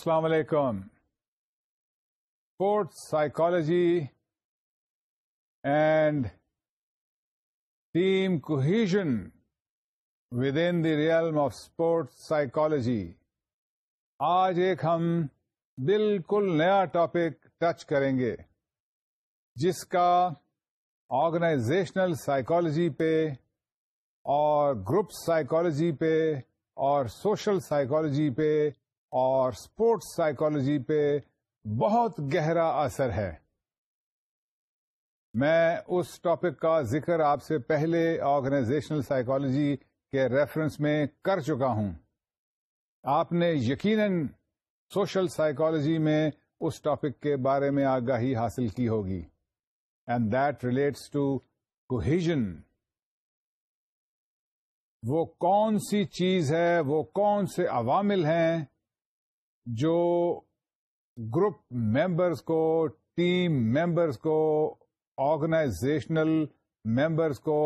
السلام علیکم sports psychology and team cohesion within the realm of sports psychology آج ایک ہم بالکل نیا ٹاپک ٹچ کریں گے جس کا آرگنائزیشنل سائیکالوجی پہ اور گروپ سائیکالوجی پہ اور سوشل سائیکالوجی پہ اور اسپورٹس سائیکولوجی پہ بہت گہرا اثر ہے میں اس ٹاپک کا ذکر آپ سے پہلے آرگنائزیشنل سائیکالوجی کے ریفرنس میں کر چکا ہوں آپ نے یقیناً سوشل سائیکالوجی میں اس ٹاپک کے بارے میں آگاہی حاصل کی ہوگی and that relates to cohesion وہ کون سی چیز ہے وہ کون سے عوامل ہیں جو گروپ ممبرس کو ٹیم ممبرس کو آرگنائزیشنل ممبرس کو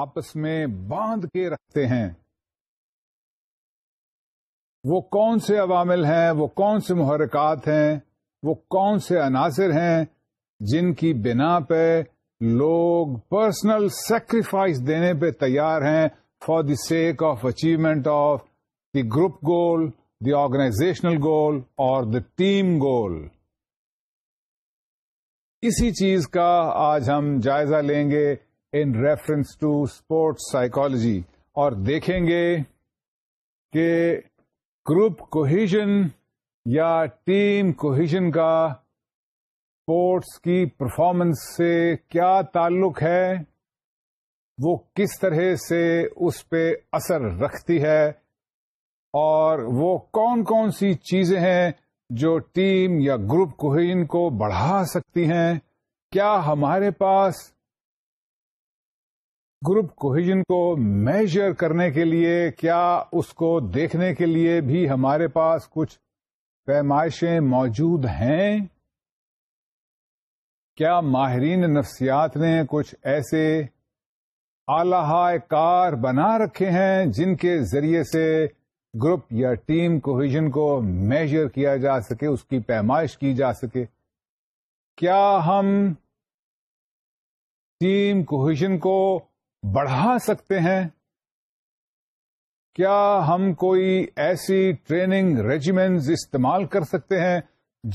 آپس میں باندھ کے رکھتے ہیں وہ کون سے عوامل ہیں وہ کون سے محرکات ہیں وہ کون سے عناصر ہیں جن کی بنا پہ لوگ پرسنل سیکریفائس دینے پہ تیار ہیں for the sake of achievement of the group goal the organizational goal اور دیم گول اسی چیز کا آج ہم جائزہ لیں گے ان ریفرنس ٹو اسپورٹس سائیکالوجی اور دیکھیں گے کہ گروپ کوہیژن یا ٹیم کوہیژن کا اسپورٹس کی پرفارمنس سے کیا تعلق ہے وہ کس طرح سے اس پہ اثر رکھتی ہے اور وہ کون کون سی چیزیں ہیں جو ٹیم یا گروپ کوہین کو بڑھا سکتی ہیں کیا ہمارے پاس گروپ کوہیجن کو میجر کرنے کے لیے کیا اس کو دیکھنے کے لیے بھی ہمارے پاس کچھ پیمائشیں موجود ہیں کیا ماہرین نفسیات نے کچھ ایسے اعلی کار بنا رکھے ہیں جن کے ذریعے سے گروپ یا ٹیم کوہیژن کو میجر کیا جا سکے اس کی پیمائش کی جا سکے کیا ہم ٹیم کوہیژن کو بڑھا سکتے ہیں کیا ہم کوئی ایسی ٹریننگ ریجیمنٹز استعمال کر سکتے ہیں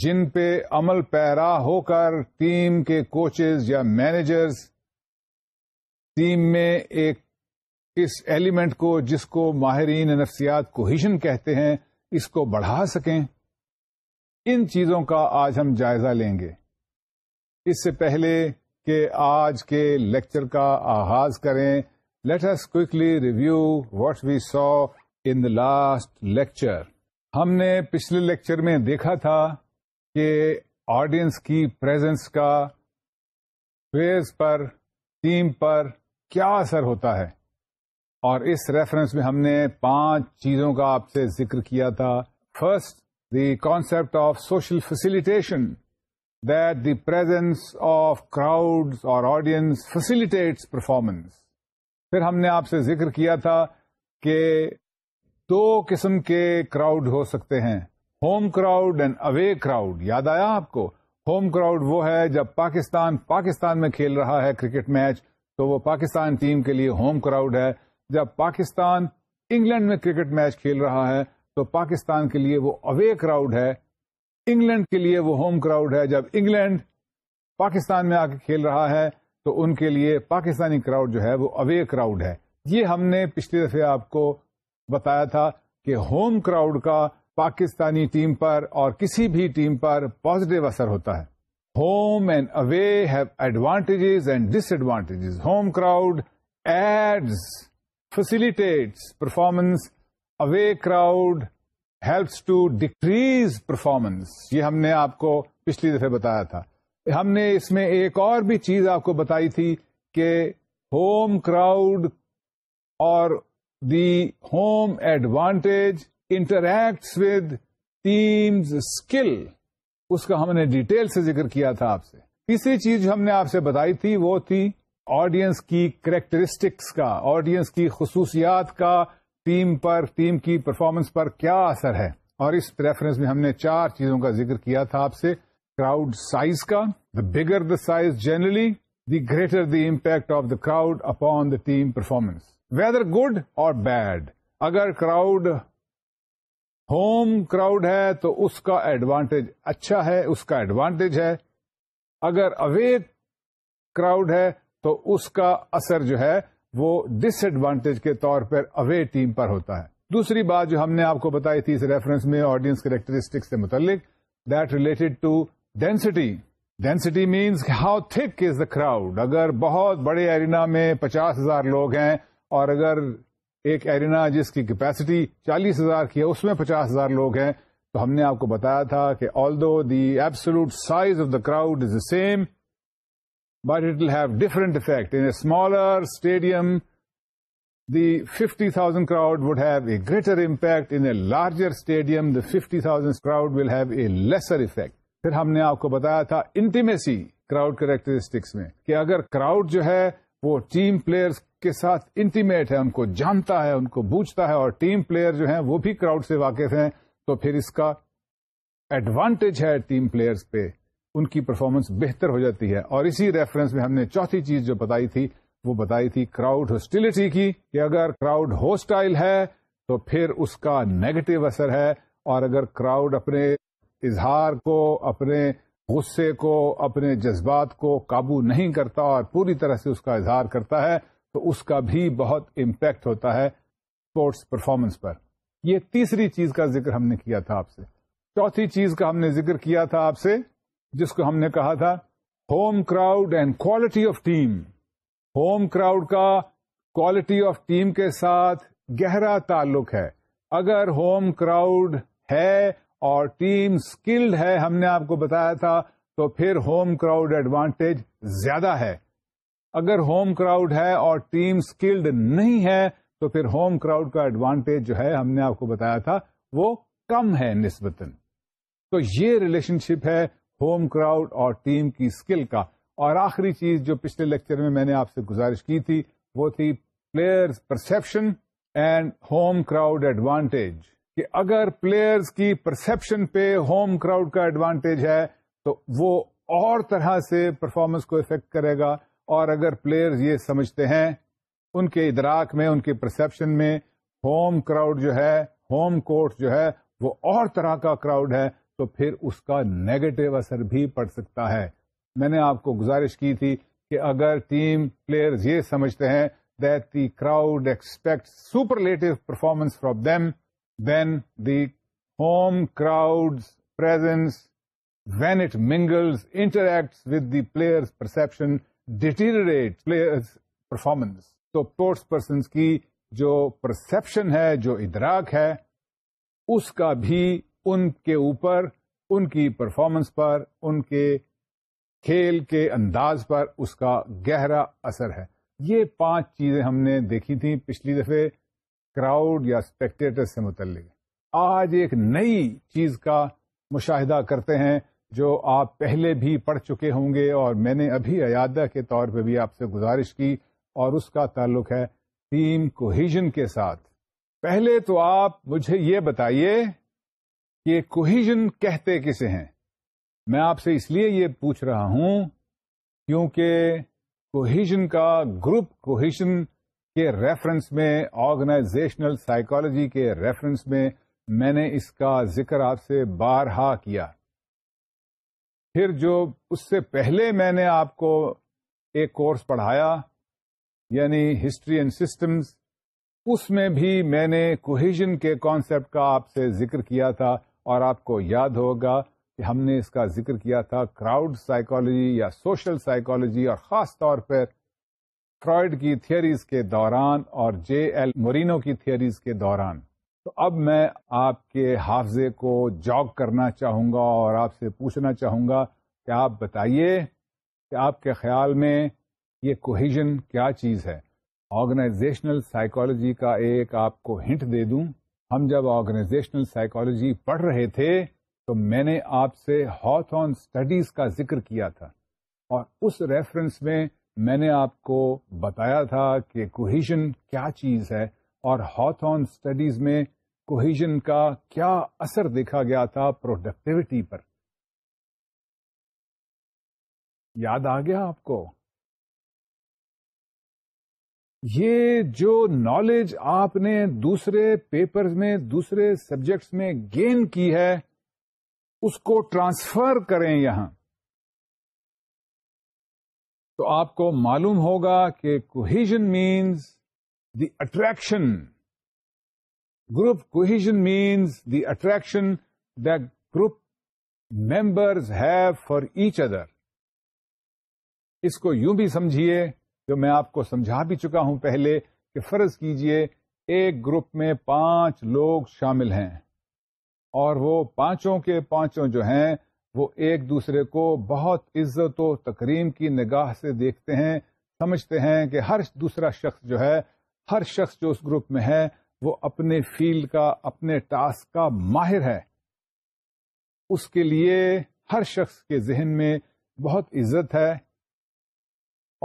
جن پہ عمل پیرا ہو کر ٹیم کے کوچز یا مینیجرز ٹیم میں ایک اس ایلیمنٹ کو جس کو ماہرین نفسیات کوہیشن کہتے ہیں اس کو بڑھا سکیں ان چیزوں کا آج ہم جائزہ لیں گے اس سے پہلے کہ آج کے لیکچر کا آغاز کریں let us quickly review what we saw in the last lecture ہم نے پچھلے لیکچر میں دیکھا تھا کہ آڈینس کی پریزنس کا فیز پر ٹیم پر کیا اثر ہوتا ہے اور اس ریفرنس میں ہم نے پانچ چیزوں کا آپ سے ذکر کیا تھا first the concept of social facilitation that the presence of crowd اور آڈینس فیسیلیٹیٹس پرفارمنس پھر ہم نے آپ سے ذکر کیا تھا کہ دو قسم کے کراؤڈ ہو سکتے ہیں home crowd and away crowd یاد آیا آپ کو ہوم کراؤڈ وہ ہے جب پاکستان پاکستان میں کھیل رہا ہے کرکٹ میچ تو وہ پاکستان ٹیم کے لیے ہوم کراؤڈ ہے جب پاکستان انگلینڈ میں کرکٹ میچ کھیل رہا ہے تو پاکستان کے لیے وہ اوے کراؤڈ ہے انگلینڈ کے لیے وہ ہوم کراؤڈ ہے جب انگلینڈ پاکستان میں آ کے کھیل رہا ہے تو ان کے لیے پاکستانی کراؤڈ جو ہے وہ اوے کراؤڈ ہے یہ ہم نے پچھلی دفعہ آپ کو بتایا تھا کہ ہوم کراؤڈ کا پاکستانی ٹیم پر اور کسی بھی ٹیم پر پازیٹو اثر ہوتا ہے home and away have advantages and disadvantages home crowd aids facilitates performance, away crowd helps to decrease performance. یہ ہم نے آپ کو پچھلی دفعہ بتایا تھا ہم نے اس میں ایک اور بھی چیز آپ کو بتائی تھی کہ ہوم کراؤڈ اور the home advantage interacts with team's skill اس کا ہم نے ڈیٹیل سے ذکر کیا تھا آپ سے تیسری چیز جو ہم نے آپ سے بتائی تھی وہ تھی آڈینس کی کریکٹرسٹکس کا آڈینس کی خصوصیات کا ٹیم پر ٹیم کی پرفارمنس پر کیا اثر ہے اور اس پریفرنس میں ہم نے چار چیزوں کا ذکر کیا تھا آپ سے کراؤڈ سائز کا the bigger the size generally the greater the impact of the crowd upon the team performance whether good اور بیڈ اگر کراؤڈ ہوم کراؤڈ ہے تو اس کا ایڈوانٹیج اچھا ہے اس کا ایڈوانٹیج ہے اگر اوے کراؤڈ ہے تو اس کا اثر جو ہے وہ ڈس ایڈوانٹیج کے طور پر اوے ٹیم پر ہوتا ہے دوسری بات جو ہم نے آپ کو بتائی تھی اس ریفرنس میں آڈینس کریکٹرسٹکس سے متعلق that related to density density means how thick is the crowd اگر بہت بڑے ایرینا میں پچاس ہزار لوگ ہیں اور اگر ایک ایرینا جس کی کیپیسٹی چالیس ہزار کی ہے اس میں پچاس ہزار لوگ ہیں تو ہم نے آپ کو بتایا تھا کہ although the absolute size of the crowd is the same but it will have different effect in a smaller stadium the fifty thousand crowd would have a greater impact in a larger stadium the fifty thousand crowd will have a lesser effect پھر ہم نے آپ کو بتایا تھا intimacy crowd characteristics میں کہ اگر کراؤڈ جو ہے وہ ٹیم پلیئر کے ساتھ انٹیمیٹ ہے ان کو جانتا ہے ان کو بوجھتا ہے اور ٹیم پلیئر جو ہیں وہ بھی کراؤڈ سے واقف ہیں تو پھر اس کا ایڈوانٹیج ہے ٹیم پلیئرس پہ ان کی پرفارمنس بہتر ہو جاتی ہے اور اسی ریفرنس میں ہم نے چوتھی چیز جو بتائی تھی وہ بتائی تھی کراؤڈ ہوسٹیلٹی کی کہ اگر کراؤڈ ہوسٹائل ہے تو پھر اس کا نیگیٹو اثر ہے اور اگر کراؤڈ اپنے اظہار کو اپنے غصے کو اپنے جذبات کو قابو نہیں کرتا اور پوری طرح سے اس کا اظہار کرتا ہے تو اس کا بھی بہت امپیکٹ ہوتا ہے اسپورٹس پرفارمنس پر یہ تیسری چیز کا ذکر ہم نے کیا تھا آپ سے چوتھی چیز کا ہم نے ذکر کیا تھا آپ سے جس کو ہم نے کہا تھا home crowd and quality of team home crowd کا کوالٹی آف ٹیم کے ساتھ گہرا تعلق ہے اگر ہوم کراؤڈ ہے اور ٹیم اسکلڈ ہے ہم نے آپ کو بتایا تھا تو پھر ہوم کراؤڈ ایڈوانٹیج زیادہ ہے اگر ہوم کراؤڈ ہے اور ٹیم اسکلڈ نہیں ہے تو پھر ہوم کراؤڈ کا ایڈوانٹیج جو ہے ہم نے آپ کو بتایا تھا وہ کم ہے نسبتاً تو یہ ریلیشن شپ ہے ہوم کراؤڈ اور ٹیم کی اسکل کا اور آخری چیز جو پچھلے لیکچر میں میں نے آپ سے گزارش کی تھی وہ تھی players perception and home crowd advantage کہ اگر پلیئرز کی پرسپشن پہ ہوم کراؤڈ کا ایڈوانٹیج ہے تو وہ اور طرح سے پرفارمنس کو افیکٹ کرے گا اور اگر پلیئرز یہ سمجھتے ہیں ان کے ادراک میں ان کے پرسپشن میں ہوم کراؤڈ جو ہے ہوم کورٹ جو ہے وہ اور طرح کا کراؤڈ ہے تو پھر اس کا نیگیٹو اثر بھی پڑ سکتا ہے میں نے آپ کو گزارش کی تھی کہ اگر ٹیم پلیئرز یہ سمجھتے ہیں that the crowd expect superlative performance from them then the home crowd presence when it mingles interact with the players perception deteriorate players performance تو پورٹس پرسنس کی جو پرسپشن ہے جو ادراک ہے اس کا بھی ان کے اوپر ان کی پرفارمنس پر ان کے کھیل کے انداز پر اس کا گہرا اثر ہے یہ پانچ چیزیں ہم نے دیکھی تھیں پچھلی دفعہ کراؤڈ یا اسپیکٹیٹر سے متعلق آج ایک نئی چیز کا مشاہدہ کرتے ہیں جو آپ پہلے بھی پڑھ چکے ہوں گے اور میں نے ابھی ایادہ کے طور پہ بھی آپ سے گزارش کی اور اس کا تعلق ہے ٹیم کوہیجن کے ساتھ پہلے تو آپ مجھے یہ بتائیے کہ کوہیژن کہتے کسے ہیں میں آپ سے اس لیے یہ پوچھ رہا ہوں کیونکہ کوہیجن کا گروپ کوہیژن کے ریفرنس میں آرگنائزیشنل سائیکالوجی کے ریفرنس میں میں نے اس کا ذکر آپ سے بارہا کیا پھر جو اس سے پہلے میں نے آپ کو ایک کورس پڑھایا یعنی ہسٹری اینڈ سسٹمز اس میں بھی میں نے کوہیژن کے کانسیپٹ کا آپ سے ذکر کیا تھا اور آپ کو یاد ہوگا کہ ہم نے اس کا ذکر کیا تھا کراؤڈ سائیکالوجی یا سوشل سائیکالوجی اور خاص طور پر فرائڈ کی تھیئریز کے دوران اور جے ایل مورینو کی تھیئریز کے دوران تو اب میں آپ کے حافظے کو جاگ کرنا چاہوں گا اور آپ سے پوچھنا چاہوں گا کہ آپ بتائیے کہ آپ کے خیال میں یہ کوہیژن کیا چیز ہے آرگنائزیشنل سائیکالوجی کا ایک آپ کو ہنٹ دے دوں ہم جب آرگنائزیشنل سائیکالوجی پڑھ رہے تھے تو میں نے آپ سے ہاتھ آن اسٹڈیز کا ذکر کیا تھا اور اس ریفرنس میں میں نے آپ کو بتایا تھا کہ کوہیژن کیا چیز ہے اور ہاتھ آن اسٹڈیز میں کوہیژن کا کیا اثر دیکھا گیا تھا پروڈکٹیوٹی پر یاد آ گیا آپ کو یہ جو نالج آپ نے دوسرے پیپر میں دوسرے سبجیکٹس میں گین کی ہے اس کو ٹرانسفر کریں یہاں تو آپ کو معلوم ہوگا کہ cohesion means the attraction group cohesion means the attraction the group members have for each other اس کو یوں بھی سمجھیے جو میں آپ کو سمجھا بھی چکا ہوں پہلے کہ فرض کیجئے ایک گروپ میں پانچ لوگ شامل ہیں اور وہ پانچوں کے پانچوں جو ہیں وہ ایک دوسرے کو بہت عزت و تقریم کی نگاہ سے دیکھتے ہیں سمجھتے ہیں کہ ہر دوسرا شخص جو ہے ہر شخص جو اس گروپ میں ہے وہ اپنے فیلڈ کا اپنے ٹاسک کا ماہر ہے اس کے لیے ہر شخص کے ذہن میں بہت عزت ہے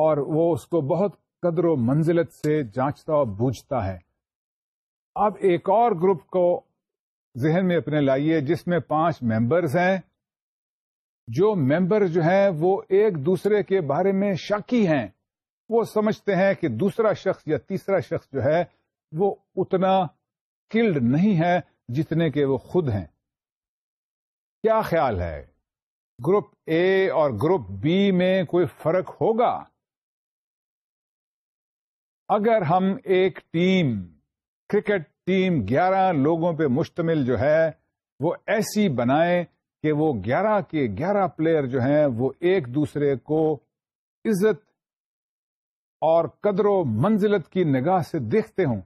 اور وہ اس کو بہت قدر و منزلت سے جانچتا اور بوجھتا ہے اب ایک اور گروپ کو ذہن میں اپنے لائیے جس میں پانچ ممبرز ہیں جو ممبر جو ہیں وہ ایک دوسرے کے بارے میں شاکی ہیں وہ سمجھتے ہیں کہ دوسرا شخص یا تیسرا شخص جو ہے وہ اتنا کلڈ نہیں ہے جتنے کہ وہ خود ہیں کیا خیال ہے گروپ اے اور گروپ بی میں کوئی فرق ہوگا اگر ہم ایک ٹیم کرکٹ ٹیم گیارہ لوگوں پہ مشتمل جو ہے وہ ایسی بنائیں کہ وہ گیارہ کے گیارہ پلیئر جو ہیں وہ ایک دوسرے کو عزت اور قدر و منزلت کی نگاہ سے دیکھتے ہوں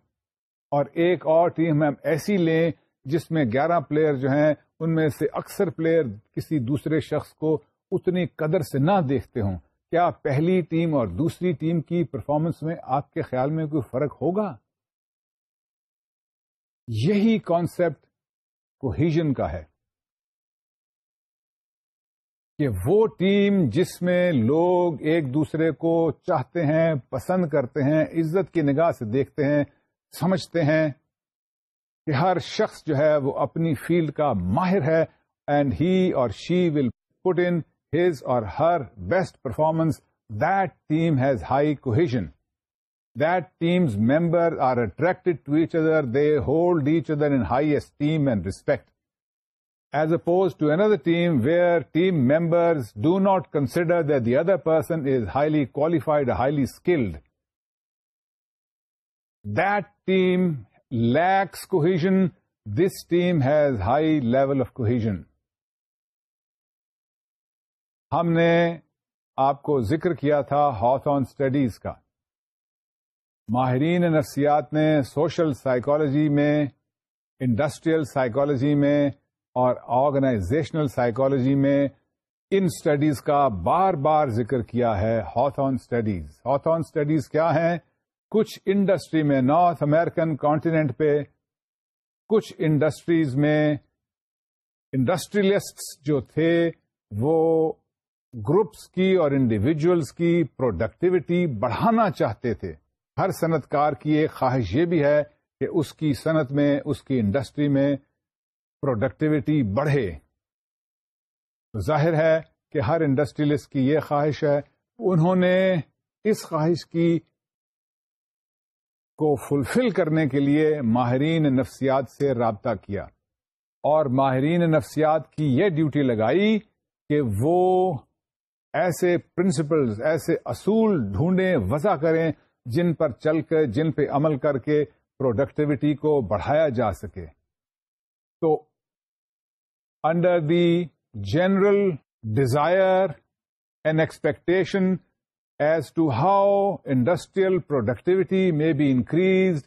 اور ایک اور ٹیم ہم ایسی لیں جس میں گیارہ پلیئر جو ہیں ان میں سے اکثر پلیئر کسی دوسرے شخص کو اتنی قدر سے نہ دیکھتے ہوں کیا پہلی ٹیم اور دوسری ٹیم کی پرفارمنس میں آپ کے خیال میں کوئی فرق ہوگا یہی کانسیپٹ کا ہے کہ وہ ٹیم جس میں لوگ ایک دوسرے کو چاہتے ہیں پسند کرتے ہیں عزت کی نگاہ سے دیکھتے ہیں سمجھتے ہیں کہ ہر شخص جو ہے وہ اپنی فیلڈ کا ماہر ہے and he or she will put in his or her best performance, that team has high cohesion. That team's members are attracted to each other. They hold each other in high esteem and respect. As opposed to another team where team members do not consider that the other person is highly qualified or highly skilled. That team lacks cohesion. This team has high level of cohesion. ہم نے آپ کو ذکر کیا تھا ہاتھ آن studies کا ماہرین نفسیات نے سوشل سائیکالوجی میں انڈسٹریل سائیکالوجی میں اور آرگنائزیشنل سائیکالوجی میں ان اسٹڈیز کا بار بار ذکر کیا ہے ہاتھ آن اسٹڈیز ہاتھ آن اسٹڈیز کیا ہیں کچھ انڈسٹری میں نارتھ امیرکن کانٹیننٹ پہ کچھ انڈسٹریز میں انڈسٹریلسٹ جو تھے وہ گروپس کی اور انڈیویجلس کی پروڈکٹیوٹی بڑھانا چاہتے تھے ہر صنعت کار کی ایک خواہش یہ بھی ہے کہ اس کی صنعت میں اس کی انڈسٹری میں پروڈکٹیوٹی بڑھے ظاہر ہے کہ ہر انڈسٹریلسٹ کی یہ خواہش ہے انہوں نے اس خواہش کی کو فلفل کرنے کے لیے ماہرین نفسیات سے رابطہ کیا اور ماہرین نفسیات کی یہ ڈیوٹی لگائی کہ وہ ایسے پرنسپلز ایسے اصول ڈھونڈیں وضع کریں جن پر چل کر جن پہ عمل کر کے پروڈکٹیوٹی کو بڑھایا جا سکے تو under the general desire and expectation as to how industrial productivity may be increase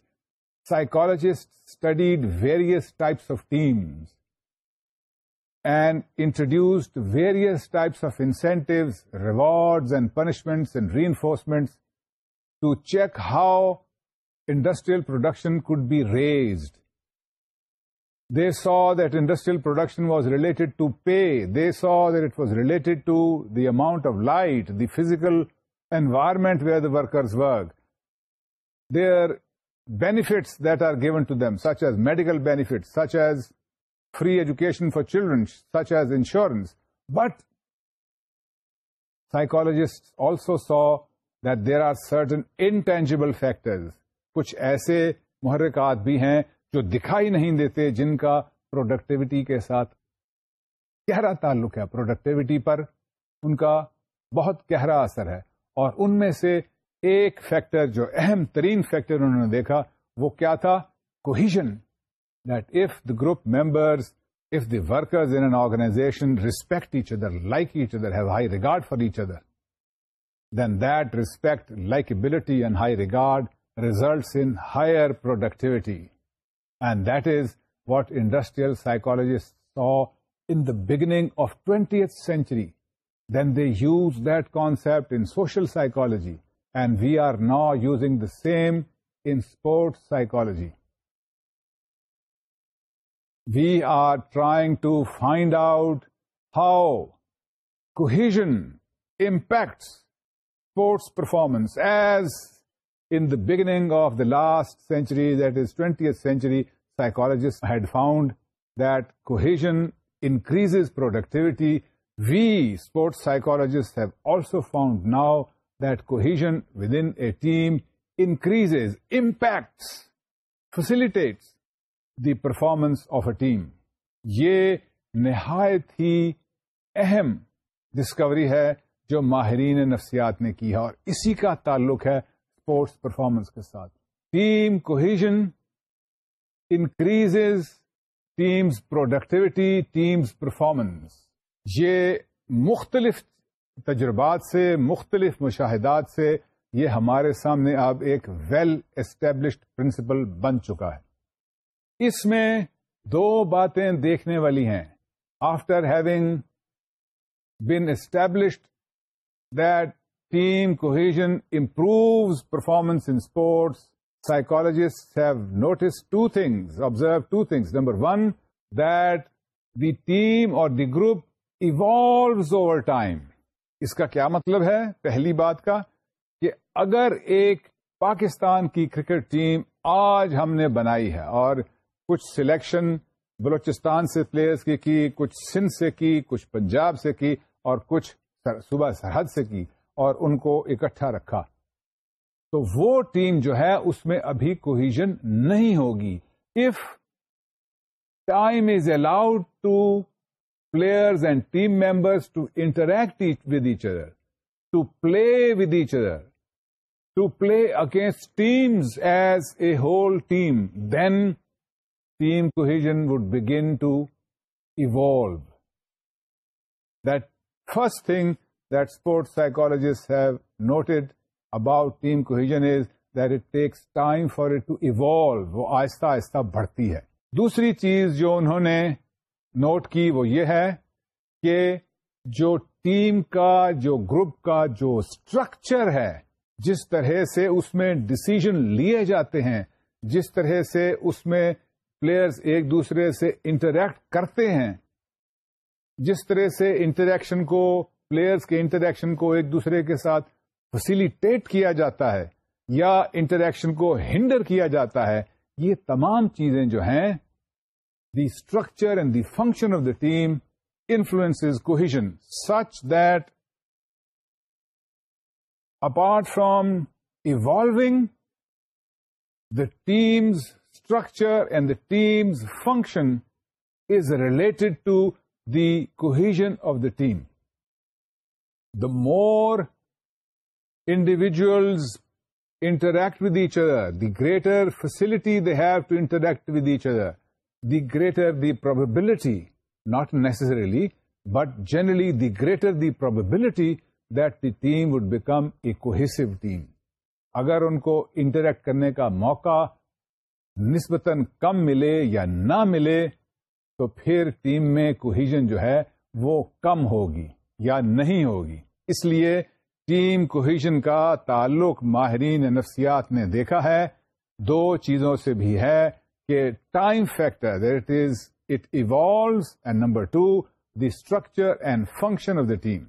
psychologist studied various types of teams and introduced various types of incentives, rewards and punishments and reinforcements to check how industrial production could be raised. They saw that industrial production was related to pay. They saw that it was related to the amount of light, the physical environment where the workers work. Their benefits that are given to them, such as medical benefits, such as free education for children such as insurance but psychologists also saw that there are certain intangible factors کچھ ایسے محرکات بھی ہیں جو دکھائی نہیں دیتے جن کا پروڈکٹیوٹی کے ساتھ گہرا تعلق ہے پروڈکٹیوٹی پر ان کا بہت گہرا اثر ہے اور ان میں سے ایک فیکٹر جو اہم ترین فیکٹر انہوں نے دیکھا وہ کیا تھا cohesion that if the group members, if the workers in an organization respect each other, like each other, have high regard for each other, then that respect, likability, and high regard results in higher productivity. And that is what industrial psychologists saw in the beginning of 20th century. Then they used that concept in social psychology, and we are now using the same in sports psychology we are trying to find out how cohesion impacts sports performance. As in the beginning of the last century, that is 20th century, psychologists had found that cohesion increases productivity. We sports psychologists have also found now that cohesion within a team increases, impacts, facilitates the performance of a team یہ نہایت ہی اہم Discovery ہے جو ماہرین نفسیات نے کی ہے اور اسی کا تعلق ہے اسپورٹس پرفارمنس کے ساتھ team cohesion increase team's productivity team's performance یہ مختلف تجربات سے مختلف مشاہدات سے یہ ہمارے سامنے اب ایک ویل اسٹیبلشڈ پرنسپل بن چکا ہے اس میں دو باتیں دیکھنے والی ہیں after having been established that team cohesion improves performance in sports psychologist have notice two things observe two things number one that the team or the group evolves over time اس کا کیا مطلب ہے پہلی بات کا کہ اگر ایک پاکستان کی کرکٹ ٹیم آج ہم نے بنائی ہے اور کچھ سلیکشن بلوچستان سے پلیئرز کی کی کچھ سندھ سے کی کچھ پنجاب سے کی اور کچھ صوبہ سرحد سے کی اور ان کو اکٹھا رکھا تو وہ ٹیم جو ہے اس میں ابھی کوہیجن نہیں ہوگی if time is allowed to players and team members to interact with each other to play with each other to play against teams as a whole team then team would would begin to evolve that thing thing that sports psychologist have noted about team cohesion is that it takes time for it to evolve آہستہ آہستہ بڑھتی ہے دوسری چیز جو انہوں نے note کی وہ یہ ہے کہ جو ٹیم کا جو گروپ کا جو اسٹرکچر ہے جس طرح سے اس میں ڈسیزن لیے جاتے ہیں جس طرح سے اس میں پلیئرز ایک دوسرے سے انٹریکٹ کرتے ہیں جس طرح سے انٹریکشن کو پلیئرز کے انٹریکشن کو ایک دوسرے کے ساتھ فیسیلیٹیٹ کیا جاتا ہے یا انٹریکشن کو ہنڈر کیا جاتا ہے یہ تمام چیزیں جو ہیں the structure and the function of the team influence cohesion such that apart from evolving the team's structure and the team's function is related to the cohesion of the team the more individuals interact with each other the greater facility they have to interact with each other the greater the probability not necessarily but generally the greater the probability that the team would become a cohesive team اگر ان کو interact کرنے کا موقع نسبتاً کم ملے یا نہ ملے تو پھر ٹیم میں کوہیجن جو ہے وہ کم ہوگی یا نہیں ہوگی اس لیے ٹیم کوہیجن کا تعلق ماہرین نفسیات نے دیکھا ہے دو چیزوں سے بھی ہے کہ time factor it is evolves and number two the structure and function of the team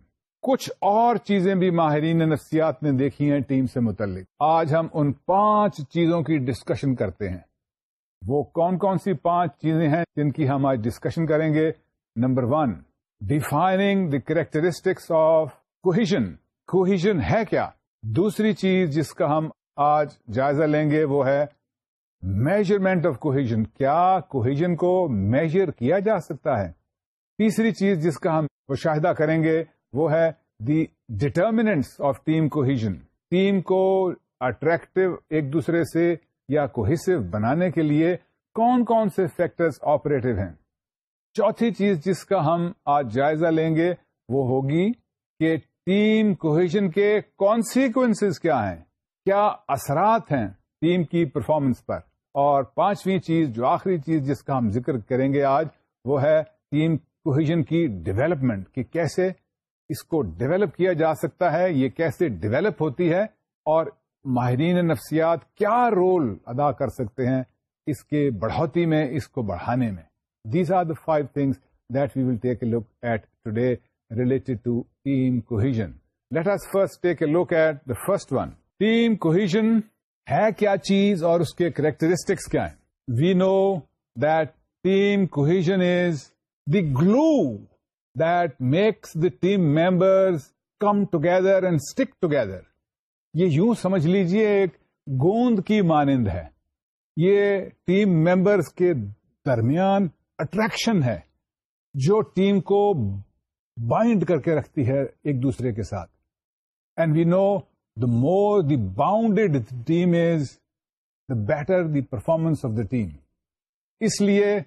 کچھ اور چیزیں بھی ماہرین نفسیات نے دیکھی ہیں ٹیم سے متعلق آج ہم ان پانچ چیزوں کی ڈسکشن کرتے ہیں وہ کون کون سی پانچ چیزیں ہیں جن کی ہم آج ڈسکشن کریں گے number one defining the characteristics of cohesion cohesion ہے کیا دوسری چیز جس کا ہم آج جائزہ لیں گے وہ ہے میجرمنٹ آف کوہیجن کیا کوہیجن کو میجر کیا جا سکتا ہے تیسری چیز جس کا ہم مشاہدہ کریں گے وہ ہے the determinants of team cohesion team کو اٹریکٹو ایک دوسرے سے یا کوہیسو بنانے کے لیے کون کون سے فیکٹرز آپریٹو ہیں چوتھی چیز جس کا ہم آج جائزہ لیں گے وہ ہوگی کہ ٹیم کوہیشن کے کانسیکوینس کیا ہیں کیا اثرات ہیں ٹیم کی پرفارمنس پر اور پانچویں چیز جو آخری چیز جس کا ہم ذکر کریں گے آج وہ ہے ٹیم کوہیجن کی ڈیویلپمنٹ کہ کیسے اس کو ڈیویلپ کیا جا سکتا ہے یہ کیسے ڈیویلپ ہوتی ہے اور ماہرین نفسیات کیا رول ادا کر سکتے ہیں اس کے بڑھوتی میں اس کو بڑھانے میں these are the five things that we will take a look at today related to team let first take a look at the first one team cohesion ہے کیا چیز اور اس کے کریکٹرسٹکس کیا ہیں we know that team cohesion is the glue that makes the team members come together and stick together یہ یوں سمجھ لیجئے ایک گوند کی مانند ہے یہ ٹیم ممبرس کے درمیان اٹریکشن ہے جو ٹیم کو بائنڈ کر کے رکھتی ہے ایک دوسرے کے ساتھ and we know the more the bonded team is the better the performance of the team اس لیے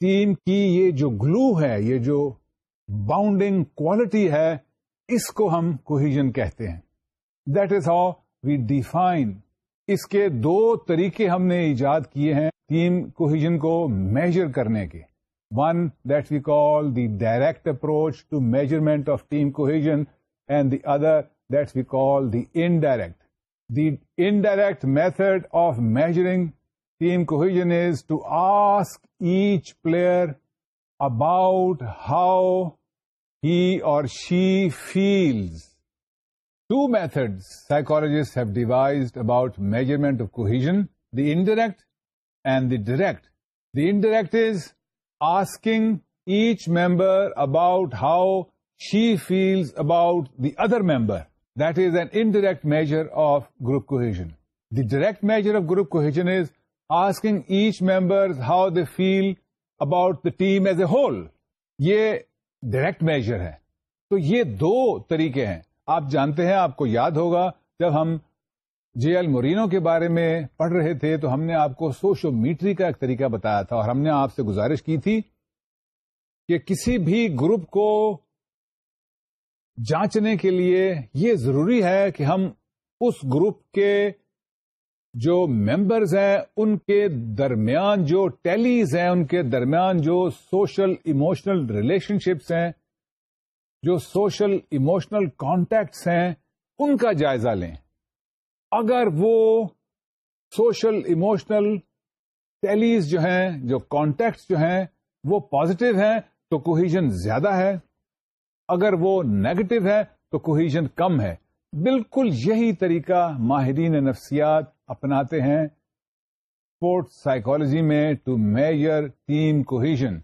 ٹیم کی یہ جو گلو ہے یہ جو باؤنڈنگ کوالٹی ہے اس کو ہم کوہیجن کہتے ہیں that is how we define اس کے دو طریقے ہم نے ایجاد کیے ہیں ٹیم کوہیجن کو میجر کرنے کے one that we call the direct approach to measurement of team cohesion and the other that we call the indirect the indirect method of measuring team cohesion is to ask each player about how he or she feels ٹ method psychologist have devised about measurement of cohesion the indirect and the direct the indirect is asking each member about how she feels about the other member that is an indirect measure of group cohesion the direct measure of group cohesion is asking each members how they feel about the team as a whole یہ direct measure ہے تو یہ دو طریقے ہیں آپ جانتے ہیں آپ کو یاد ہوگا جب ہم جے ایل مورینو کے بارے میں پڑھ رہے تھے تو ہم نے آپ کو سوشو میٹری کا ایک طریقہ بتایا تھا اور ہم نے آپ سے گزارش کی تھی کہ کسی بھی گروپ کو جانچنے کے لیے یہ ضروری ہے کہ ہم اس گروپ کے جو ممبرز ہیں ان کے درمیان جو ٹیلیز ہیں ان کے درمیان جو سوشل ایموشنل ریلیشن شپس ہیں جو سوشل اموشنل کانٹیکٹس ہیں ان کا جائزہ لیں اگر وہ سوشل اموشنل ٹیلیز جو ہیں جو کانٹیکٹس جو ہیں وہ پازیٹو ہیں تو کوہیجن زیادہ ہے اگر وہ نیگیٹو ہے تو کوہیجن کم ہے بالکل یہی طریقہ ماہرین نفسیات اپناتے ہیں اسپورٹس سائیکالوجی میں to measure team cohesion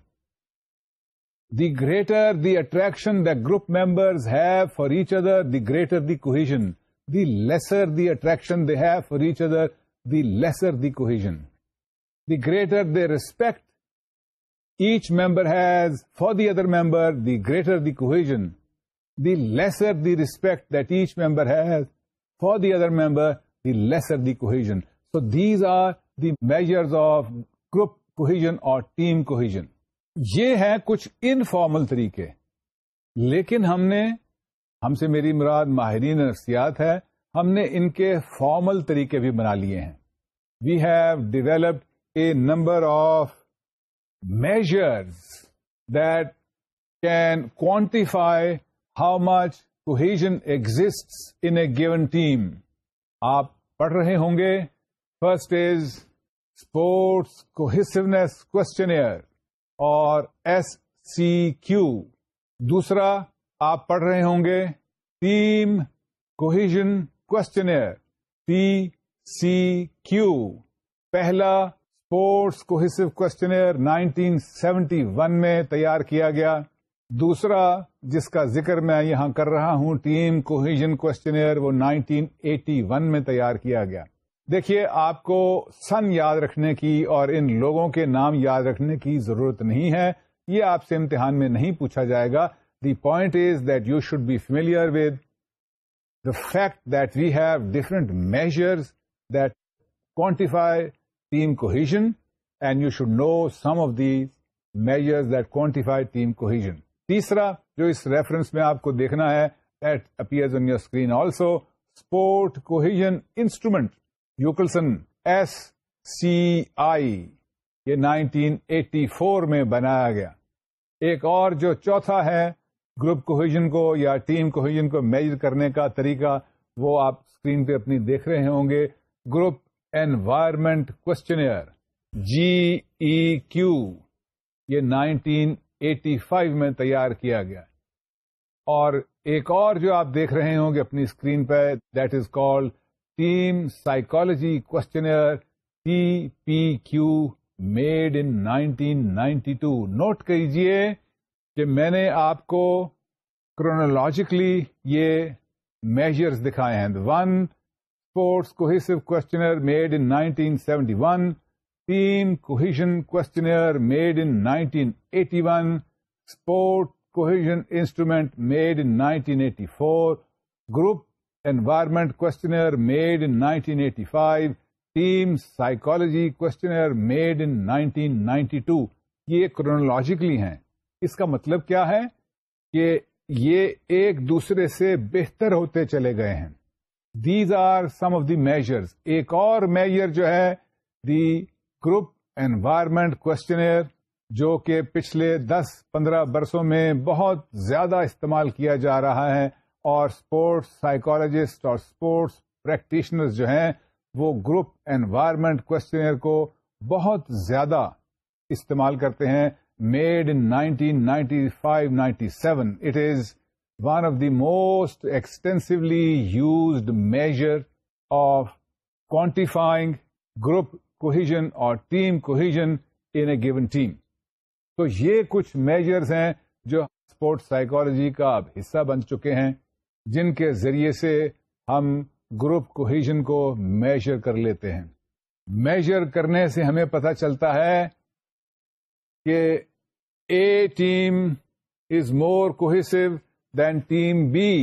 The greater the attraction that group members have for each other, the greater the cohesion. The lesser the attraction they have for each other, the lesser the cohesion. The greater the respect each member has for the other member, the greater the cohesion. The lesser the respect that each member has for the other member, the lesser the cohesion. So these are the measures of group cohesion or team cohesion. یہ ہے کچھ informal طریقے لیکن ہم نے ہم سے میری مراد ماہرین نفسیات ہے ہم نے ان کے فارمل طریقے بھی بنا لیے ہیں we have developed a number of measures that can quantify how much cohesion exist in a given team آپ پڑھ رہے ہوں گے first is sports cohesiveness questionnaire اور ایس سی کیو دوسرا آپ پڑھ رہے ہوں گے team cohesion questionnaire T C Q پہلا sports cohesive questionnaire nineteen seventy one میں تیار کیا گیا دوسرا جس کا ذکر میں یہاں کر رہا ہوں ٹیم کوہیژن کو نائنٹین ایٹی ون میں تیار کیا گیا دیکھیے آپ کو سن یاد رکھنے کی اور ان لوگوں کے نام یاد رکھنے کی ضرورت نہیں ہے یہ آپ سے امتحان میں نہیں پوچھا جائے گا the point is that you should be familiar with the fact that we have different measures that quantify team cohesion and you should know some of the measures that quantify team cohesion تیسرا جو اس reference میں آپ کو دیکھنا ہے that appears on your screen also sport cohesion instrument Yukelson S C I یہ nineteen eighty four میں بنایا گیا ایک اور جو چوتھا ہے گروپ کوہیجن کو یا ٹیم کوہیجن کو میجر کرنے کا طریقہ وہ آپ اسکرین پہ اپنی دیکھ رہے ہوں گے group environment questionnaire G E Q یہ نائنٹین ایٹی فائیو میں تیار کیا گیا اور ایک اور جو آپ دیکھ رہے ہوں گے اپنی اسکرین پہ that is called psychology questionnaire T P Q made in nineteen ninety two note کیجیے کہ میں نے آپ کو کرونالوجیکلی یہ میجرز دکھائے ہیں one sports cohesive questionnaire made in nineteen seventy one team cohesion questionnaire made in nineteen eighty one sport cohesion instrument made in nineteen eighty four group environment questionnaire made in 1985 team psychology team made in made in یہ chronologically ہیں اس کا مطلب کیا ہے کہ یہ ایک دوسرے سے بہتر ہوتے چلے گئے ہیں these are some of the measures ایک اور میجر جو ہے دی گروپ انوائرمنٹ کوشچنر جو کہ پچھلے دس پندرہ برسوں میں بہت زیادہ استعمال کیا جا رہا ہے اور اسپورٹس سائیکالوجسٹ اور اسپورٹس پریکٹیشنر جو ہیں وہ گروپ انوائرمنٹ کوشچنر کو بہت زیادہ استعمال کرتے ہیں made nineteen ninety five ninety seven it is one of the most extensively used measure of quantifying group cohesion اور team cohesion in a given team تو یہ کچھ میجرز ہیں جو اسپورٹس سائیکالوجی کا اب حصہ بن چکے ہیں جن کے ذریعے سے ہم گروپ کوہیجن کو میجر کر لیتے ہیں میجر کرنے سے ہمیں پتہ چلتا ہے کہ a team is more cohesive than team B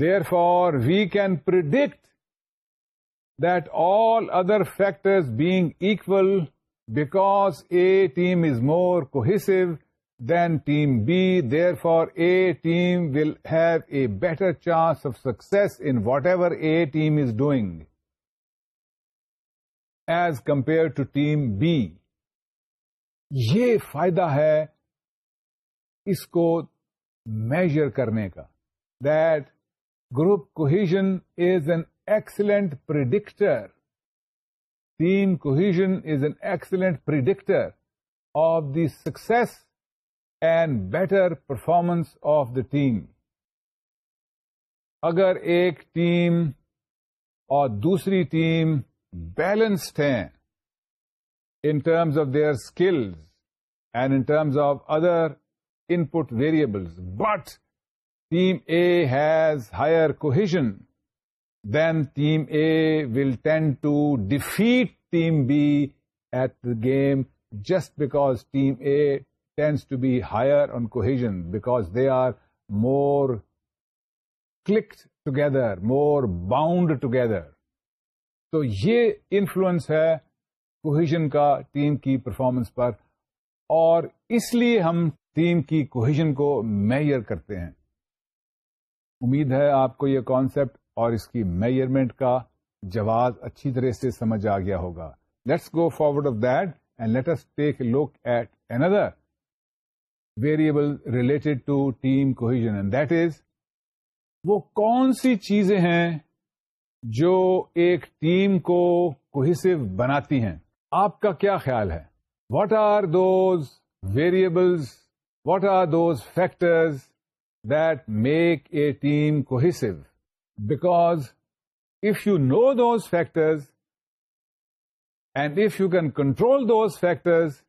therefore we can predict that all other factors being equal because a team is more cohesive than team B. Therefore, a team will have a better chance of success in whatever a team is doing as compared to team B یہ فائدہ ہے اس کو measure کرنے کا that group cohesion is an excellent predictor team cohesion is an excellent predictor of the success and better performance of the team اگر ایک team اور دوسری ٹیم بیلنسڈ ہیں in terms of their skills and in terms of other input variables but team A has higher cohesion than team A will tend to defeat team B at the game just because team A tends to be higher on cohesion because they are more clicked together more bound together تو یہ influence ہے cohesion کا team کی performance پر اور اس لیے ہم ٹیم کی کوہیجن کو میجر کرتے ہیں امید ہے آپ کو یہ کانسپٹ اور اس کی میئرمنٹ کا جواز اچھی طرح سے سمجھ آ گیا ہوگا let's go forward of that and let's take look at another variable related to team cohesion and that is وہ کون سی چیزیں ہیں جو ایک ٹیم کو کوہسو بناتی ہیں آپ کا کیا خیال ہے what are those variables what are those factors that make a team cohesive because if you know those factors and if you can control those factors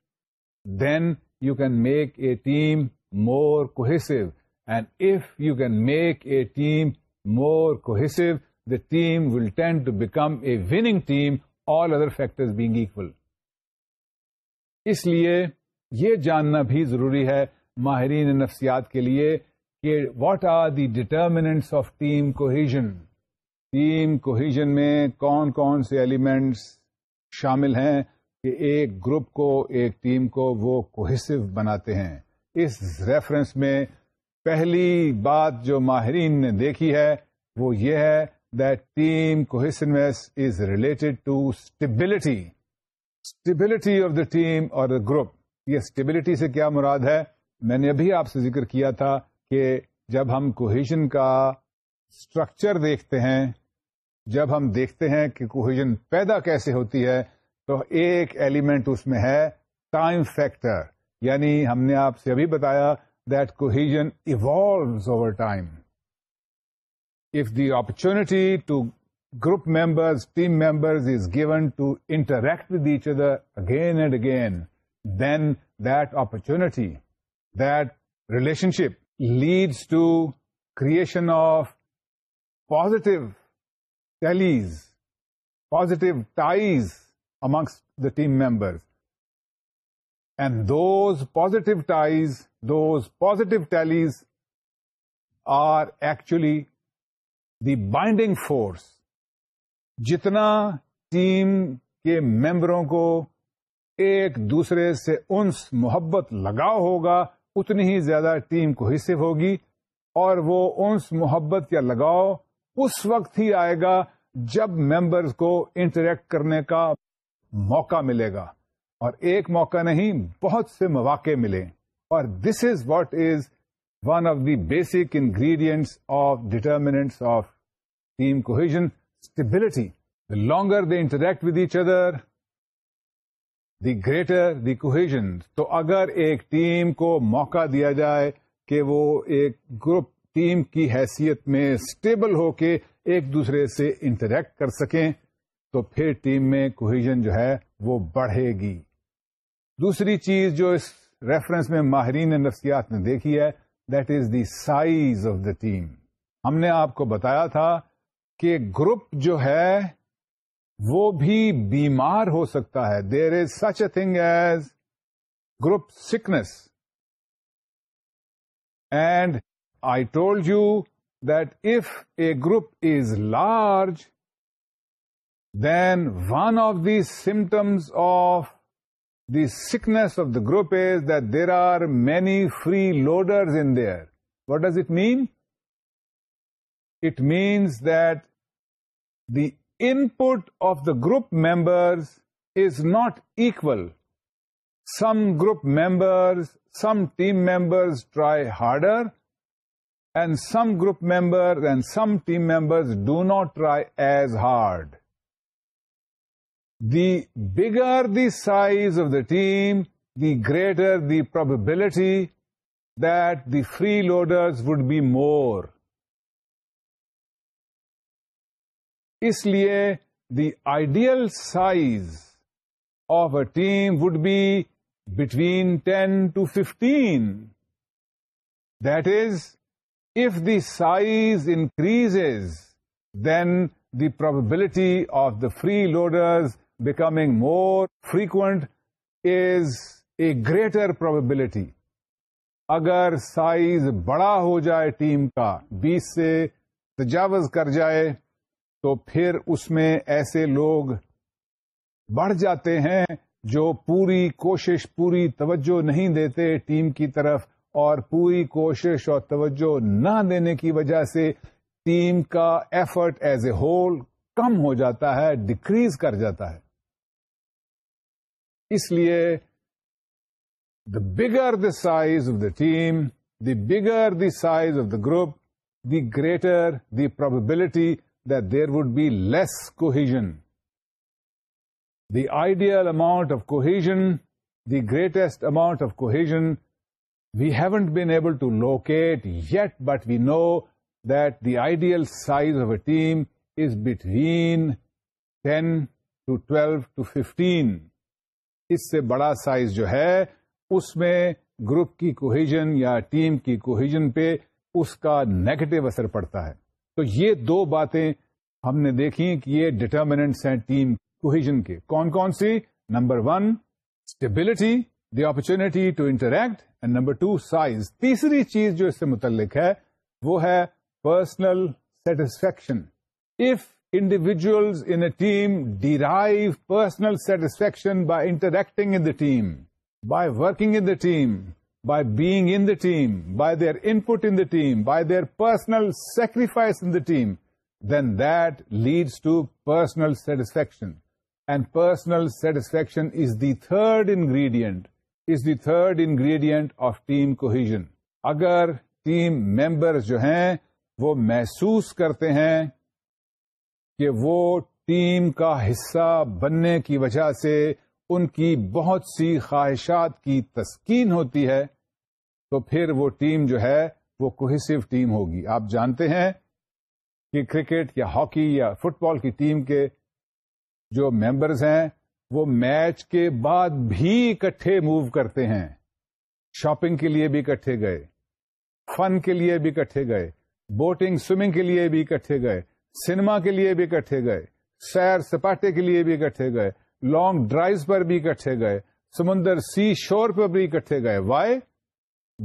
then you can make a team more cohesive. And if you can make a team more cohesive, the team will tend to become a winning team, all other factors being equal. اس لیے یہ جاننا بھی ضروری ہے ماہرین نفسیات کے لیے کہ what are the determinants of team cohesion team cohesion میں کون کون سے ایلیمنٹس شامل ہیں کہ ایک گروپ کو ایک ٹیم کو وہ کوہیسو بناتے ہیں اس ریفرنس میں پہلی بات جو ماہرین نے دیکھی ہے وہ یہ ہے that team is related to stability stability of the team اور دا گروپ یہ اسٹیبلٹی سے کیا مراد ہے میں نے ابھی آپ سے ذکر کیا تھا کہ جب ہم کوہیشن کا اسٹرکچر دیکھتے ہیں جب ہم دیکھتے ہیں کہ کوہیجن پیدا کیسے ہوتی ہے تو ایک ایلیمنٹ اس میں ہے ٹائم فیکٹر یعنی ہم نے آپ سے ابھی بتایا that cohesion evolves over time if the opportunity to group members team members is given to interact with each other again and again then that آپ that relationship leads to creation of positive ties positive ties amongst the team members and those positive ties those positive ties are actually the binding force جتنا ممبروں کو ایک دوسرے سے انس محبت لگاؤ ہوگا اتنی ہی زیادہ ٹیم کو حصے ہوگی اور وہ انس محبت کا لگاؤ اس وقت ہی آئے گا جب ممبرز کو انٹریکٹ کرنے کا موقع ملے گا اور ایک موقع نہیں بہت سے مواقع ملے اور this is what is one of the basic ingredients of determinants of team cohesion stability longer they interact with each other the greater the cohesion تو اگر ایک ٹیم کو موقع دیا جائے کہ وہ ایک گروپ ٹیم کی حیثیت میں اسٹیبل ہو کے ایک دوسرے سے انٹریکٹ کر سکیں تو پھر ٹیم میں کوہیجن جو ہے وہ بڑھے گی دوسری چیز جو اس ریفرنس میں ماہرین نفسیات نے دیکھی ہے that is the size of the team ہم نے آپ کو بتایا تھا کہ گروپ جو ہے وہ بھی بیمار ہو سکتا ہے there is such a thing as group sickness and I told you that if a group is large then one of the symptoms of the sickness of the group is that there are many freeloaders in there. What does it mean? It means that the input of the group members is not equal. Some group members, some team members try harder, and some team members do not try as hard. The bigger the of the team the greater the the that the freeloaders would be more اس لیے the ideal size of a team would be between ten to fifteen that is if the size increase then the probability of the freeloaders becoming more frequent is a greater probability. اگر size بڑا ہو جائے team کا بیس سے تجاوز کر جائے تو پھر اس میں ایسے لوگ بڑھ جاتے ہیں جو پوری کوشش پوری توجہ نہیں دیتے ٹیم کی طرف اور پوری کوشش اور توجہ نہ دینے کی وجہ سے ٹیم کا ایفرٹ ایز اے ہول کم ہو جاتا ہے ڈیکریز کر جاتا ہے Isliye the bigger the size of the team, the bigger the size of the group, the greater the probability that there would be less cohesion. The ideal amount of cohesion, the greatest amount of cohesion, we haven't been able to locate yet, but we know that the ideal size of a team is between 10 to 12 to 15. اس سے بڑا size جو ہے اس میں group کی cohesion یا team کی cohesion پہ اس کا نیگیٹو اثر پڑتا ہے تو یہ دو باتیں ہم نے دیکھی کہ یہ ڈٹرمنٹس ہیں ٹیم کوہیجن کے کون کون سی number one stability the opportunity to interact and number two size تیسری چیز جو اس سے متعلق ہے وہ ہے personal satisfaction if individuals in team derive personal satisfaction by interacting in the team by working in the team by being in the team by their input in team by their personal sacrifice in the team then leads to personal satisfaction and personal satisfaction is the third ingredient is the third ingredient of team cohesion اگر team member جو ہیں وہ محسوس کرتے ہیں کہ وہ team کا حصہ بننے کی وجہ سے ان کی بہت سی خواہشات کی تسکین ہوتی ہے تو پھر وہ ٹیم جو ہے وہ کوہسو ٹیم ہوگی آپ جانتے ہیں کہ کرکٹ یا ہاکی یا فٹ بال کی ٹیم کے جو ممبرز ہیں وہ میچ کے بعد بھی اکٹھے موو کرتے ہیں شاپنگ کے لیے بھی اکٹھے گئے فن کے لیے بھی اکٹھے گئے بوٹنگ سوئمنگ کے لیے بھی اکٹھے گئے سنیما کے لیے بھی اکٹھے گئے سیر سپاٹے کے لیے بھی اکٹھے گئے لانگ ڈرائیو پر بھی اکٹھے گئے سمندر سی شور پر بھی اکٹھے گئے why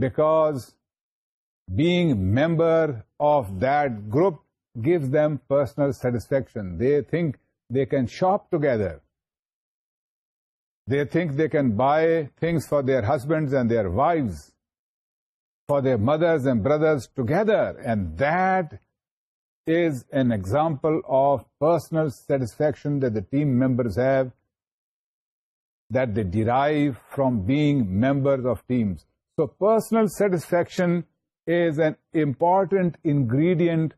because being member of that group gives them personal satisfaction. They think they can shop together. They think they can buy things for their husbands and their wives, for their mothers and brothers together. And that is an example of personal satisfaction that the team members have, that they derive from being members of teams. So personal satisfaction is an important ingredient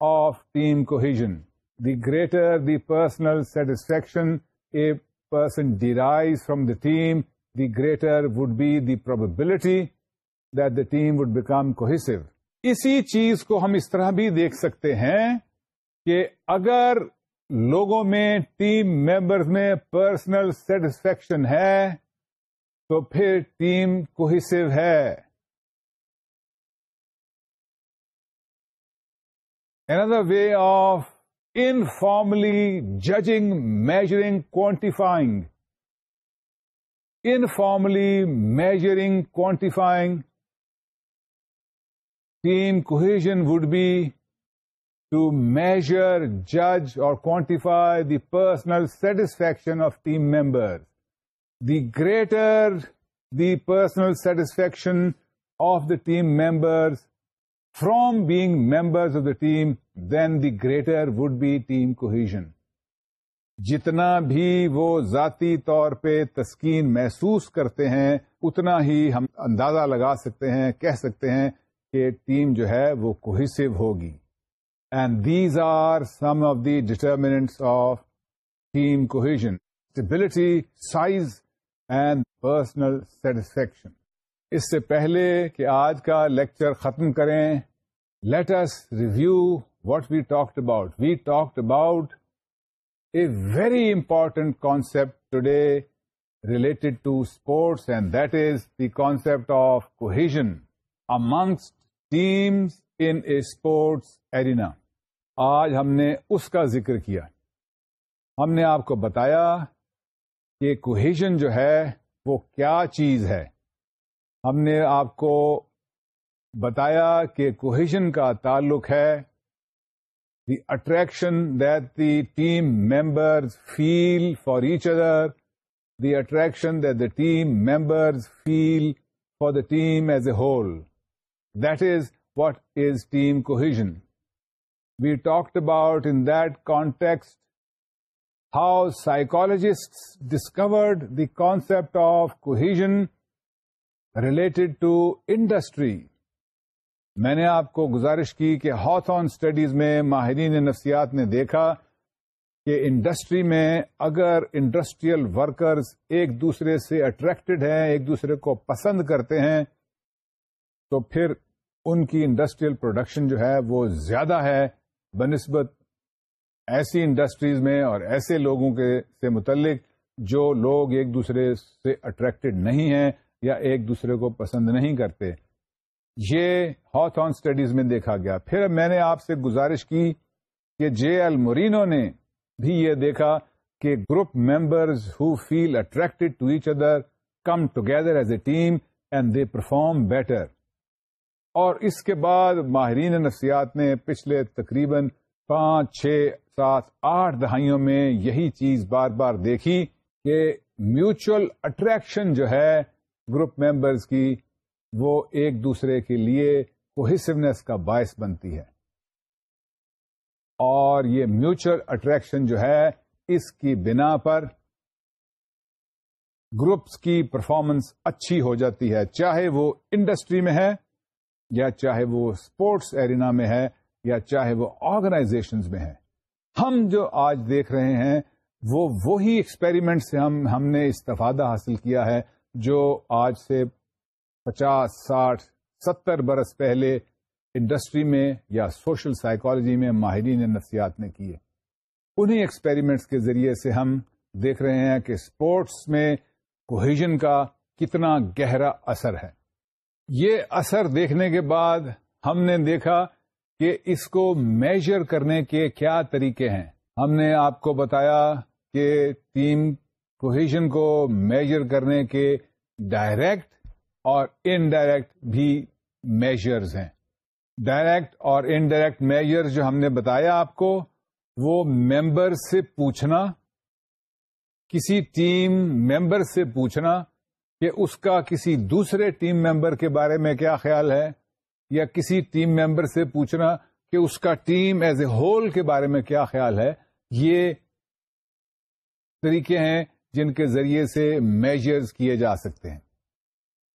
of team cohesion. The greater the personal satisfaction a person derives from the team, the greater would be the probability that the team would become cohesive. اسی چیز کو ہم اس طرح بھی دیکھ سکتے ہیں کہ اگر لوگوں میں ٹیم ممبرز میں پرسنل سیٹسفیکشن ہے تو پھر ٹیم کوہیسو ہے another way way of informally judging measuring quantifying informally measuring quantifying team cohesion would be to measure جج اور quantify the personal satisfaction of team member the greater the personal satisfaction of the team members from being members of the team then the greater would be team cohesion جتنا بھی وہ ذاتی طور پہ تسکین محسوس کرتے ہیں اتنا ہی ہم اندازہ لگا سکتے ہیں کہہ سکتے ہیں کہ ٹیم جو ہے وہ کوہیسو ہوگی and these are some of the determinants of team cohesion stability size and personal satisfaction اس سے پہلے کہ آج کا لیکچر ختم کریں let's review what we talked about we talked about a very important concept today related to sports and that is the concept of cohesion uh teams in a sports arena آج ہم نے اس کا ذکر کیا ہم نے آپ کو بتایا کہ کوہیشن جو ہے وہ کیا چیز ہے ہم نے آپ کو بتایا کہ کوہیشن کا تعلق ہے the attraction that the team members feel for each other the attraction that the team members feel for the team as a whole that is what is team We we talked about in context how psychologists discovered the concept of cohesion related to industry میں نے آپ کو گزارش کی کہ ہاتھ آن studies میں ماہرین نفسیات نے دیکھا کہ انڈسٹری میں اگر انڈسٹریل ورکرز ایک دوسرے سے اٹریکٹڈ ہیں ایک دوسرے کو پسند کرتے ہیں تو پھر ان کی انڈسٹریل پروڈکشن جو ہے وہ زیادہ ہے بنسبت ایسی انڈسٹریز میں اور ایسے لوگوں کے سے متعلق جو لوگ ایک دوسرے سے اٹریکٹڈ نہیں ہیں یا ایک دوسرے کو پسند نہیں کرتے یہ ہاتھ آن اسٹڈیز میں دیکھا گیا پھر میں نے آپ سے گزارش کی کہ جے ایل مورینو نے بھی یہ دیکھا کہ group members who feel attracted to each other come together as a team and they perform better اور اس کے بعد ماہرین نفسیات نے پچھلے تقریباً پانچ چھ سات آٹھ دہائیوں میں یہی چیز بار بار دیکھی کہ میوچل اٹریکشن جو ہے گروپ ممبرز کی وہ ایک دوسرے کے لیے کوہسونیس کا باعث بنتی ہے اور یہ میوچل اٹریکشن جو ہے اس کی بنا پر گروپس کی پرفارمنس اچھی ہو جاتی ہے چاہے وہ انڈسٹری میں ہے یا چاہے وہ اسپورٹس ایرینا میں ہے یا چاہے وہ آرگنائزیشن میں ہے ہم جو آج دیکھ رہے ہیں وہ وہی ایکسپیریمنٹ سے ہم ہم نے استفادہ حاصل کیا ہے جو آج سے پچاس ساٹھ ستر برس پہلے انڈسٹری میں یا سوشل سائیکالوجی میں ماہرین نفسیات نے کیے انہیں ایکسپیریمنٹس کے ذریعے سے ہم دیکھ رہے ہیں کہ اسپورٹس میں کوہیجن کا کتنا گہرا اثر ہے یہ اثر دیکھنے کے بعد ہم نے دیکھا کہ اس کو میجر کرنے کے کیا طریقے ہیں ہم نے آپ کو بتایا کہ ٹیم کوہیشن کو میجر کرنے کے ڈائریکٹ اور ان ڈائریکٹ بھی میجرز ہیں ڈائریکٹ اور انڈائریکٹ میجر جو ہم نے بتایا آپ کو وہ ممبر سے پوچھنا کسی ٹیم ممبر سے پوچھنا کہ اس کا کسی دوسرے ٹیم ممبر کے بارے میں کیا خیال ہے یا کسی ٹیم ممبر سے پوچھنا کہ اس کا ٹیم ایز اے ہول کے بارے میں کیا خیال ہے یہ طریقے ہیں جن کے ذریعے سے میجرز کیے جا سکتے ہیں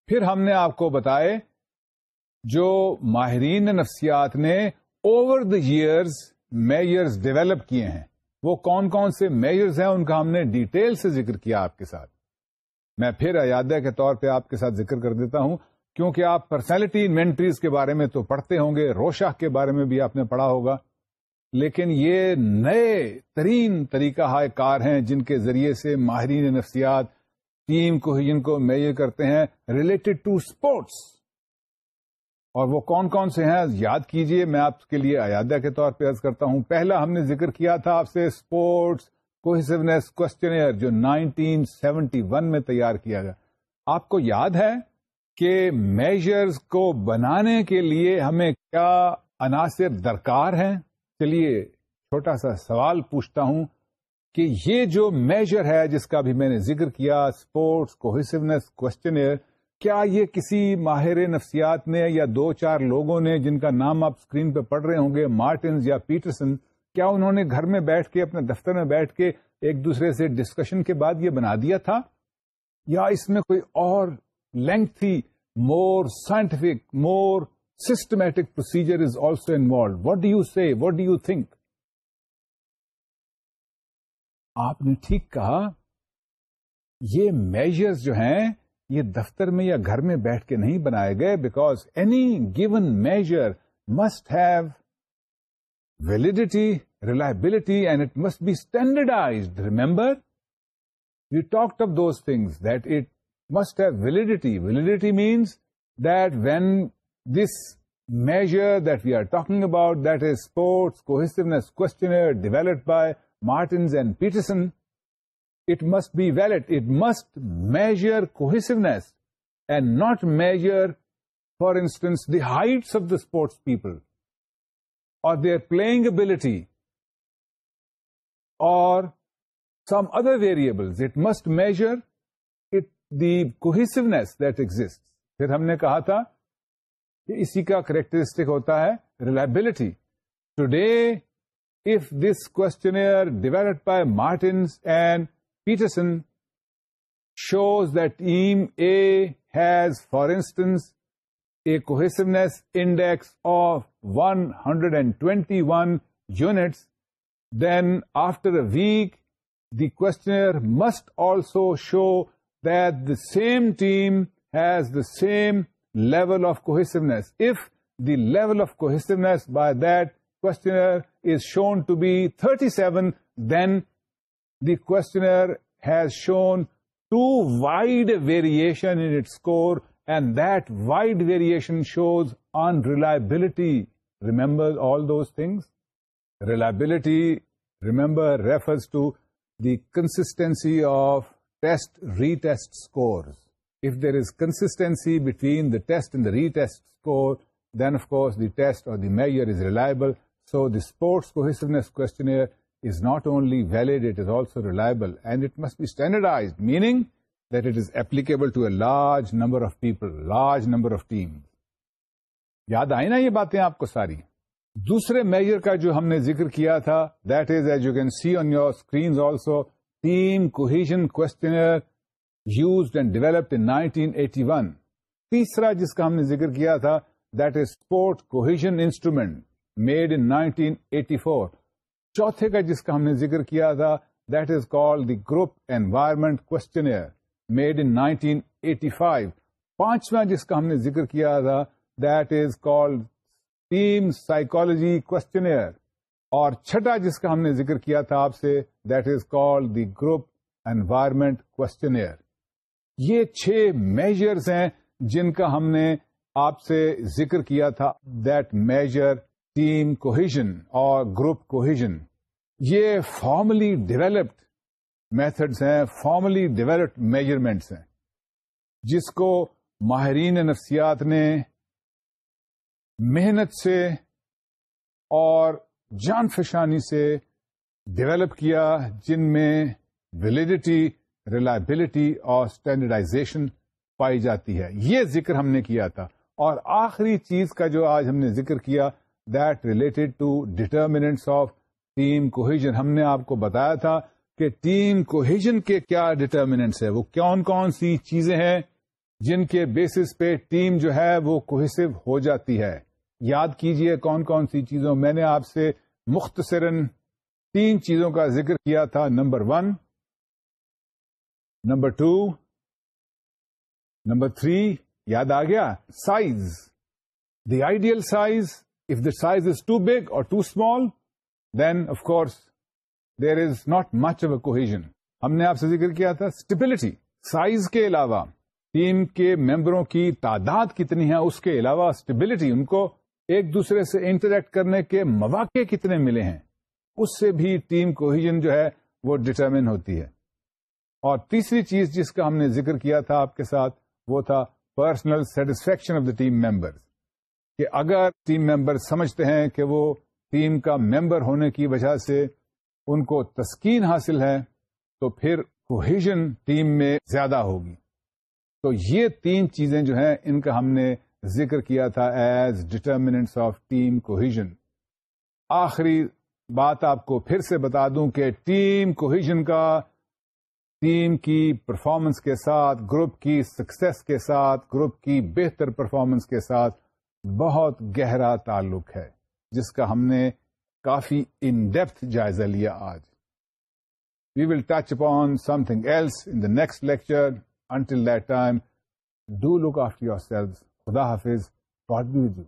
پھر ہم نے آپ کو بتائے جو ماہرین نفسیات نے over the years measures develop کیے ہیں وہ کون کون سے میئرز ہیں ان کا ہم نے ڈیٹیل سے ذکر کیا آپ کے ساتھ میں پھر ایاودیا کے طور پہ آپ کے ساتھ ذکر کر دیتا ہوں کیونکہ آپ پرسنالٹی انوینٹریز کے بارے میں تو پڑھتے ہوں گے روشہ کے بارے میں بھی آپ نے پڑھا ہوگا لیکن یہ نئے ترین طریقہ ہائے کار ہیں جن کے ذریعے سے ماہرین نفسیات ٹیم کو ہی جن کو میئر کرتے ہیں ریلیٹڈ ٹو اسپورٹس اور وہ کون کون سے ہیں یاد کیجئے میں آپ کے لیے ایادہ کے طور پہ عرض کرتا ہوں پہلا ہم نے ذکر کیا تھا آپ سے اسپورٹس کوشچنئر جو 1971 میں تیار کیا گیا آپ کو یاد ہے کہ میجرز کو بنانے کے لیے ہمیں کیا عناصر درکار ہیں چلیے چھوٹا سا سوال پوچھتا ہوں کہ یہ جو میجر ہے جس کا بھی میں نے ذکر کیا اسپورٹس کوہسونیس کوشچنئر کیا یہ کسی ماہر نفسیات نے یا دو چار لوگوں نے جن کا نام آپ اسکرین پہ پڑھ رہے ہوں گے مارٹنز یا پیٹرسن کیا انہوں نے گھر میں بیٹھ کے اپنے دفتر میں بیٹھ کے ایک دوسرے سے ڈسکشن کے بعد یہ بنا دیا تھا یا اس میں کوئی اور لینگ تھی more scientific more systematic procedure is also involved what do you see what do you think آپ نے ٹھیک کہا یہ میجرز جو ہیں یہ دفتر میں یا گھر میں بیٹھ کے نہیں بنائے گئے because any given measure must have validity, reliability, and it must be standardized. Remember, we talked of those things, that it must have validity. Validity means that when this measure that we are talking about, that is sports cohesiveness questionnaire developed by Martins and Peterson, it must be valid. It must measure cohesiveness and not measure, for instance, the heights of the sports people. Their پلئنگلٹی اور some other variable it must measure it the پھر ہم نے کہا تھا کہ اسی کا characteristic ہوتا ہے reliability today developed this Martins and by Martens and Peterson shows has, for instance a cohesiveness index of 121 units, then after a week, the questionnaire must also show that the same team has the same level of cohesiveness. If the level of cohesiveness by that questionnaire is shown to be 37, then the questionnaire has shown too wide a variation in its score and that wide variation shows unreliability. Remember all those things? Reliability, remember, refers to the consistency of test retest scores. If there is consistency between the test and the retest score, then of course the test or the measure is reliable. So the sports cohesiveness questionnaire is not only valid, it is also reliable, and it must be standardized, meaning that it is applicable to a large number of people, large number of teams. یاد آئی نا یہ باتیں آپ کو ساری دوسرے major کا جو ہم نے ذکر کیا تھا that is as you can see on your screen also team cohesion questionnaire used and developed in 1981 تیسرا جس کا ہم نے ذکر کیا تھا that is sport cohesion instrument made in 1984 چوتھے کا جس کا ہم نے ذکر کیا تھا that is call the group environment questionnaire made in 1985 پانچواں جس کا ہم نے ذکر کیا تھا that is called team questionnaire اور چھٹا جس کا ہم نے ذکر کیا تھا آپ سے that is called the group environment questionnaire یہ چھ میجرس ہیں جن کا ہم نے آپ سے ذکر کیا تھا دیٹ میجر ٹیم کوہیژن اور گروپ کوہیژن یہ فارملی ڈیولپڈ میتھڈس ہیں فارملی ڈیولپڈ میجرمنٹس ہیں جس کو ماہرین نفسیات نے محنت سے اور جان فشانی سے ڈیولپ کیا جن میں ویلیڈیٹی ریلائبلٹی اور اسٹینڈرڈائزیشن پائی جاتی ہے یہ ذکر ہم نے کیا تھا اور آخری چیز کا جو آج ہم نے ذکر کیا that related to determinants of team cohesion ہم نے آپ کو بتایا تھا کہ ٹیم کوہیجن کے کیا ڈٹرمیننٹس ہے وہ کون کون سی چیزیں ہیں جن کے بیسس پہ ٹیم جو ہے وہ کوہیسو ہو جاتی ہے یاد کیجئے کون کون سی چیزوں میں نے آپ سے مختصراً تین چیزوں کا ذکر کیا تھا number one number two number three یاد آ گیا size the ideal size of the size is too big اور too small then of course there is not much uh a cohesion ہم نے آپ سے ذکر کیا تھا اسٹیبلٹی سائز کے علاوہ ٹیم کے ممبروں کی تعداد کتنی ہے اس کے علاوہ اسٹیبلٹی ان کو ایک دوسرے سے انٹریکٹ کرنے کے مواقع کتنے ملے ہیں اس سے بھی ٹیم کوہیجن جو ہے وہ ڈٹرمن ہوتی ہے اور تیسری چیز جس کا ہم نے ذکر کیا تھا آپ کے ساتھ وہ تھا personal satisfaction of the team member کہ اگر ٹیم ممبر سمجھتے ہیں کہ وہ ٹیم کا ممبر ہونے کی وجہ سے ان کو تسکین حاصل ہے تو پھر کوہیجن ٹیم میں زیادہ ہوگی تو یہ تین چیزیں جو ہیں ان کا ہم نے ذکر کیا تھا as determinants of team cohesion آخری بات آپ کو پھر سے بتا دوں کہ ٹیم کوہیجن کا ٹیم کی پرفارمنس کے ساتھ گروپ کی سکسیس کے ساتھ گروپ کی بہتر پرفارمنس کے ساتھ بہت گہرا تعلق ہے جس کا ہم نے کافی ان ڈیپتھ جائزہ لیا آج we will touch upon something else in the next lecture until that time do look after yourself خدا حافظ گاڈ بی ود یو